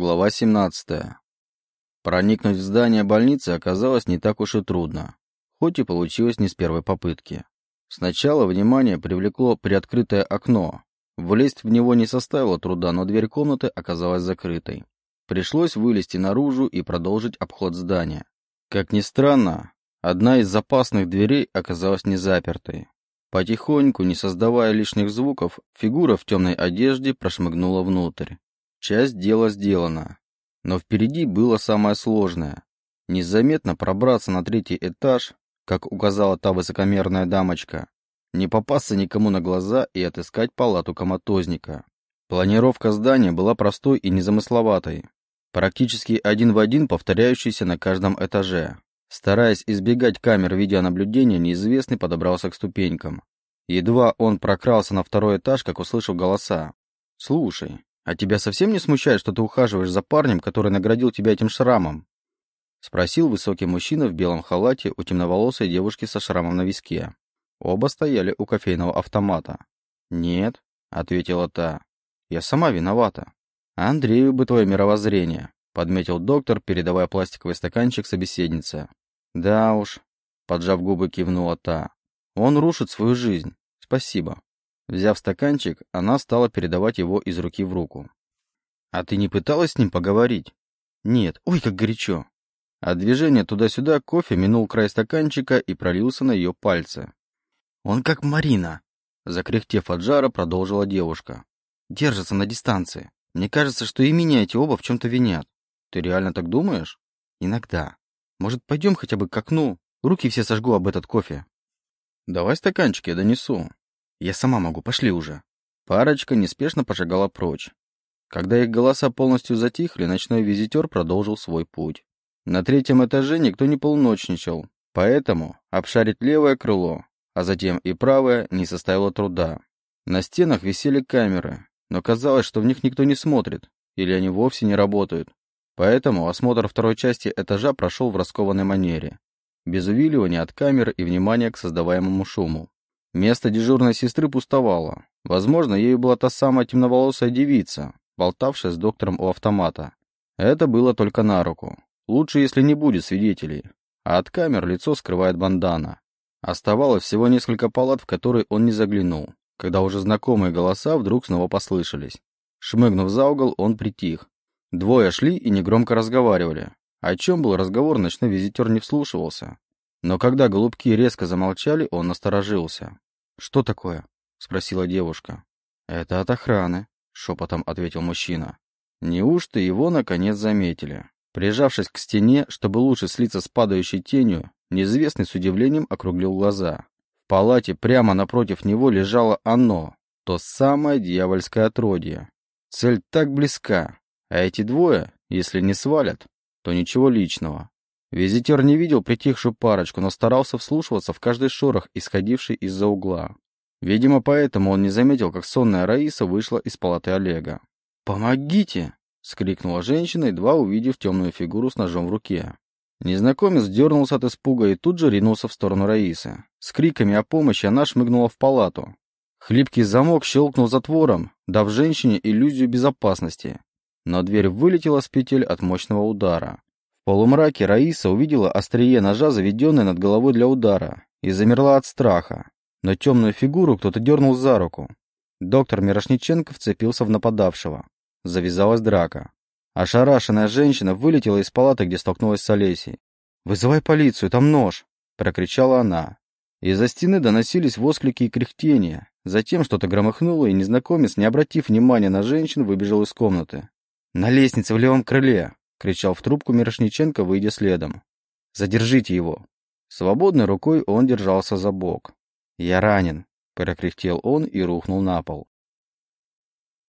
Глава 17. Проникнуть в здание больницы оказалось не так уж и трудно, хоть и получилось не с первой попытки. Сначала внимание привлекло приоткрытое окно. Влезть в него не составило труда, но дверь комнаты оказалась закрытой. Пришлось вылезти наружу и продолжить обход здания. Как ни странно, одна из запасных дверей оказалась не запертой. Потихоньку, не создавая лишних звуков, фигура в темной одежде прошмыгнула внутрь. Часть дела сделана. Но впереди было самое сложное. Незаметно пробраться на третий этаж, как указала та высокомерная дамочка, не попасться никому на глаза и отыскать палату коматозника. Планировка здания была простой и незамысловатой, практически один в один повторяющейся на каждом этаже. Стараясь избегать камер видеонаблюдения, неизвестный подобрался к ступенькам. Едва он прокрался на второй этаж, как услышал голоса. «Слушай, «А тебя совсем не смущает, что ты ухаживаешь за парнем, который наградил тебя этим шрамом?» Спросил высокий мужчина в белом халате у темноволосой девушки со шрамом на виске. Оба стояли у кофейного автомата. «Нет», — ответила та, — «я сама виновата». «Андрею бы твое мировоззрение», — подметил доктор, передавая пластиковый стаканчик собеседнице. «Да уж», — поджав губы, кивнула та, — «он рушит свою жизнь. Спасибо». Взяв стаканчик, она стала передавать его из руки в руку. «А ты не пыталась с ним поговорить?» «Нет. Ой, как горячо!» От движения туда-сюда кофе минул край стаканчика и пролился на ее пальцы. «Он как Марина!» Закряхтев от жара, продолжила девушка. «Держится на дистанции. Мне кажется, что и меня эти оба в чем-то винят. Ты реально так думаешь?» «Иногда. Может, пойдем хотя бы к окну? Руки все сожгу об этот кофе». «Давай стаканчик я донесу», я сама могу, пошли уже. Парочка неспешно пошагала прочь. Когда их голоса полностью затихли, ночной визитер продолжил свой путь. На третьем этаже никто не полночничал, поэтому обшарить левое крыло, а затем и правое, не составило труда. На стенах висели камеры, но казалось, что в них никто не смотрит, или они вовсе не работают. Поэтому осмотр второй части этажа прошел в раскованной манере, без увиливания от камер и внимания к создаваемому шуму. Место дежурной сестры пустовало. Возможно, ею была та самая темноволосая девица, болтавшая с доктором у автомата. Это было только на руку. Лучше, если не будет свидетелей. А от камер лицо скрывает бандана. Оставалось всего несколько палат, в которые он не заглянул, когда уже знакомые голоса вдруг снова послышались. Шмыгнув за угол, он притих. Двое шли и негромко разговаривали. О чем был разговор, ночной визитер не вслушивался. Но когда голубки резко замолчали, он насторожился. «Что такое?» — спросила девушка. «Это от охраны», — шепотом ответил мужчина. Неужто его наконец заметили? Прижавшись к стене, чтобы лучше слиться с падающей тенью, неизвестный с удивлением округлил глаза. В палате прямо напротив него лежало оно, то самое дьявольское отродье. Цель так близка, а эти двое, если не свалят, то ничего личного. Визитер не видел притихшую парочку, но старался вслушиваться в каждый шорох, исходивший из-за угла. Видимо, поэтому он не заметил, как сонная Раиса вышла из палаты Олега. «Помогите!» — скрикнула женщина, едва увидев темную фигуру с ножом в руке. Незнакомец дернулся от испуга и тут же ринулся в сторону Раисы. С криками о помощи она шмыгнула в палату. Хлипкий замок щелкнул затвором, дав женщине иллюзию безопасности. Но дверь вылетела с петель от мощного удара полумраке Раиса увидела острие ножа, заведенное над головой для удара, и замерла от страха. Но темную фигуру кто-то дернул за руку. Доктор Мирошниченко вцепился в нападавшего. Завязалась драка. Ошарашенная женщина вылетела из палаты, где столкнулась с Олесей. «Вызывай полицию, там нож!» — прокричала она. Из-за стены доносились восклики и кряхтения. Затем что-то громыхнуло, и незнакомец, не обратив внимания на женщин, выбежал из комнаты. «На лестнице в левом крыле!» — кричал в трубку Мирошниченко, выйдя следом. «Задержите его!» Свободной рукой он держался за бок. «Я ранен!» — прокряхтел он и рухнул на пол.